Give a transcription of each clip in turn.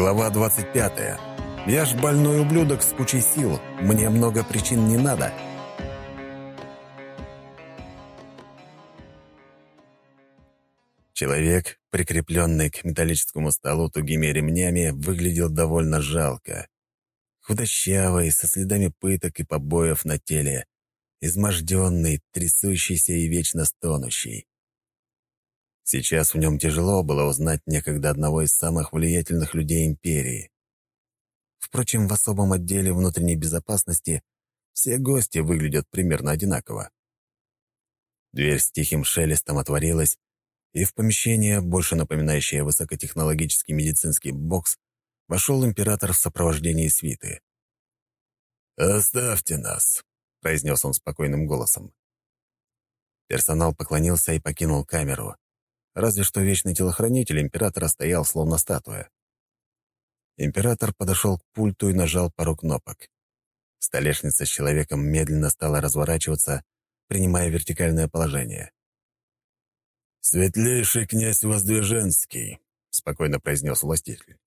Глава 25. Я ж больной ублюдок с кучей сил. Мне много причин не надо. Человек, прикрепленный к металлическому столу тугими ремнями, выглядел довольно жалко. Худощавый, со следами пыток и побоев на теле, изможденный, трясущийся и вечно стонущий. Сейчас в нем тяжело было узнать некогда одного из самых влиятельных людей империи. Впрочем, в особом отделе внутренней безопасности все гости выглядят примерно одинаково. Дверь с тихим шелестом отворилась, и в помещение, больше напоминающее высокотехнологический медицинский бокс, вошел император в сопровождении свиты. «Оставьте нас», — произнес он спокойным голосом. Персонал поклонился и покинул камеру, разве что вечный телохранитель императора стоял словно статуя. Император подошел к пульту и нажал пару кнопок. Столешница с человеком медленно стала разворачиваться, принимая вертикальное положение. «Светлейший князь Воздвиженский», — спокойно произнес властитель.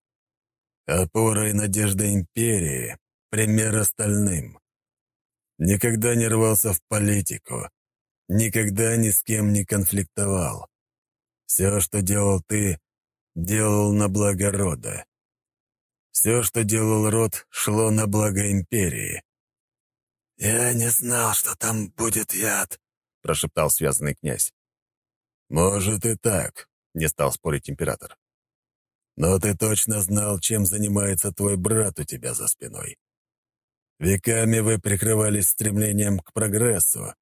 «Опора и надежда империи, пример остальным. Никогда не рвался в политику, никогда ни с кем не конфликтовал. Все, что делал ты, делал на благо рода. Все, что делал род, шло на благо империи. «Я не знал, что там будет яд», — прошептал связанный князь. «Может и так», — не стал спорить император. «Но ты точно знал, чем занимается твой брат у тебя за спиной. Веками вы прикрывались стремлением к прогрессу,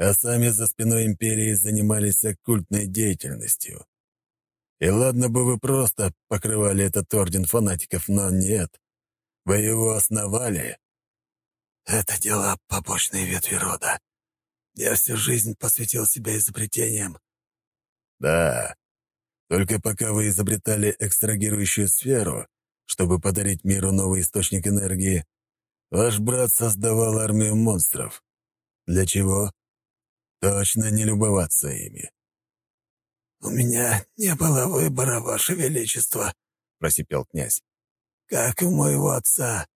а сами за спиной империи занимались оккультной деятельностью. И ладно бы вы просто покрывали этот орден фанатиков, но нет. Вы его основали. Это дела побочной ветви рода. Я всю жизнь посвятил себя изобретениям. Да, только пока вы изобретали экстрагирующую сферу, чтобы подарить миру новый источник энергии, ваш брат создавал армию монстров. Для чего? Точно не любоваться ими. «У меня не было выбора, Ваше Величество», — просипел князь. «Как и у моего отца,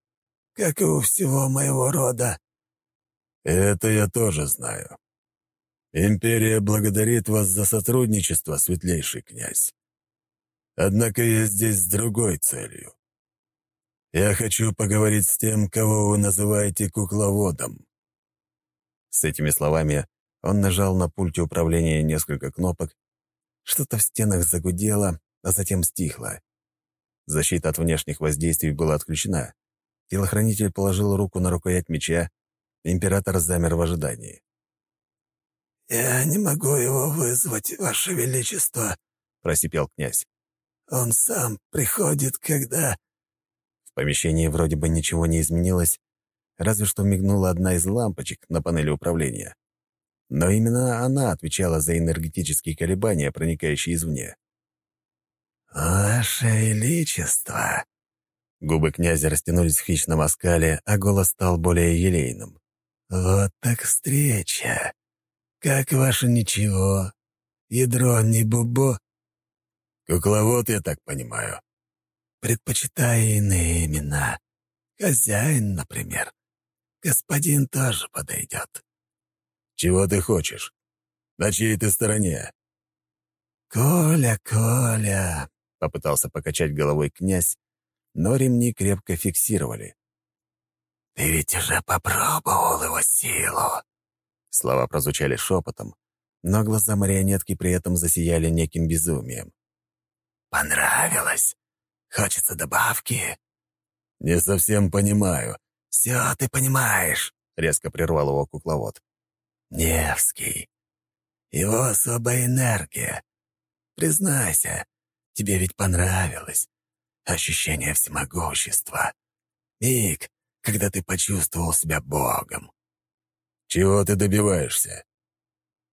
как и у всего моего рода». «Это я тоже знаю. Империя благодарит вас за сотрудничество, светлейший князь. Однако я здесь с другой целью. Я хочу поговорить с тем, кого вы называете кукловодом». С этими словами он нажал на пульте управления несколько кнопок, что-то в стенах загудело, а затем стихло. Защита от внешних воздействий была отключена. Телохранитель положил руку на рукоять меча, император замер в ожидании. «Я не могу его вызвать, Ваше Величество», — просипел князь. «Он сам приходит, когда...» В помещении вроде бы ничего не изменилось, разве что мигнула одна из лампочек на панели управления. Но именно она отвечала за энергетические колебания, проникающие извне. «Ваше Величество!» Губы князя растянулись в хищном оскале, а голос стал более елейным. «Вот так встреча! Как ваше ничего? Ядро не бубо?» «Кукловод, я так понимаю». «Предпочитаю иные имена. Хозяин, например. Господин тоже подойдет». «Чего ты хочешь? На чьей ты стороне?» «Коля, Коля!» — попытался покачать головой князь, но ремни крепко фиксировали. «Ты ведь уже попробовал его силу!» Слова прозвучали шепотом, но глаза марионетки при этом засияли неким безумием. «Понравилось? Хочется добавки?» «Не совсем понимаю». «Все ты понимаешь», — резко прервал его кукловод. Невский. Его особая энергия. Признайся, тебе ведь понравилось. Ощущение всемогущества. Миг, когда ты почувствовал себя богом. Чего ты добиваешься?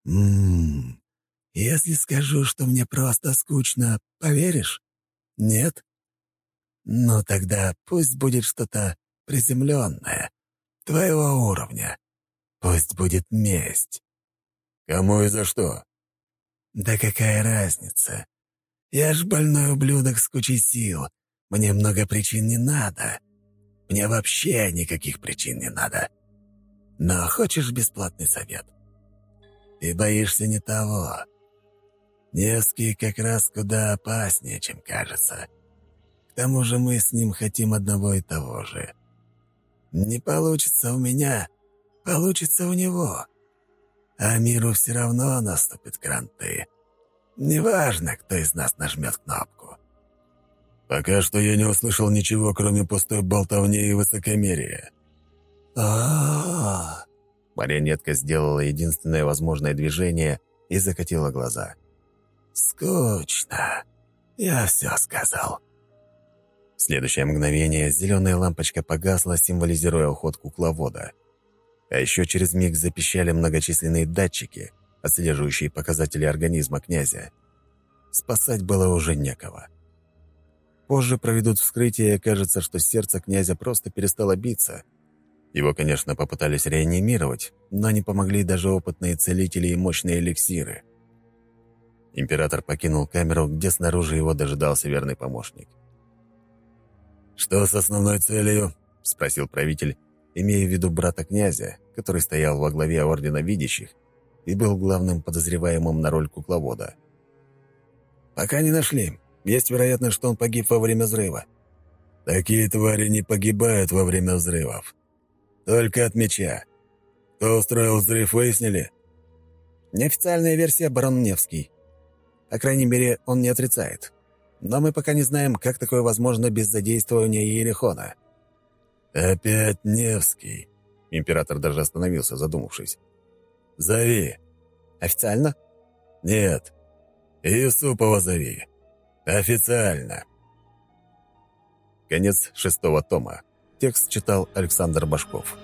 Ммм, если скажу, что мне просто скучно, поверишь? Нет? Ну тогда пусть будет что-то приземленное, твоего уровня. Пусть будет месть. Кому и за что? Да какая разница? Я ж больной ублюдок с кучей сил. Мне много причин не надо. Мне вообще никаких причин не надо. Но хочешь бесплатный совет? Ты боишься не того. Невский как раз куда опаснее, чем кажется. К тому же мы с ним хотим одного и того же. Не получится у меня, получится у него. А миру все равно наступит кранты. Неважно, кто из нас нажмет кнопку. Пока что я не услышал ничего, кроме пустой болтовни и высокомерия. а Марионетка сделала единственное возможное движение и закатила глаза. «Скучно. Я все сказал». В следующее мгновение зеленая лампочка погасла, символизируя уход кукловода. А еще через миг запищали многочисленные датчики, отслеживающие показатели организма князя. Спасать было уже некого. Позже проведут вскрытие, и окажется, что сердце князя просто перестало биться. Его, конечно, попытались реанимировать, но не помогли даже опытные целители и мощные эликсиры. Император покинул камеру, где снаружи его дожидался верный помощник. «Что с основной целью?» — спросил правитель, имея в виду брата князя, который стоял во главе Ордена Видящих и был главным подозреваемым на роль кукловода. «Пока не нашли. Есть вероятность, что он погиб во время взрыва». «Такие твари не погибают во время взрывов. Только от меча. Кто устроил взрыв, выяснили?» «Неофициальная версия барон Невский. По крайней мере, он не отрицает но мы пока не знаем, как такое возможно без задействования Иерихона». «Опять Невский», — император даже остановился, задумавшись. «Зови». «Официально?» «Нет. Юсупова зови. Официально». Конец шестого тома. Текст читал Александр Башков.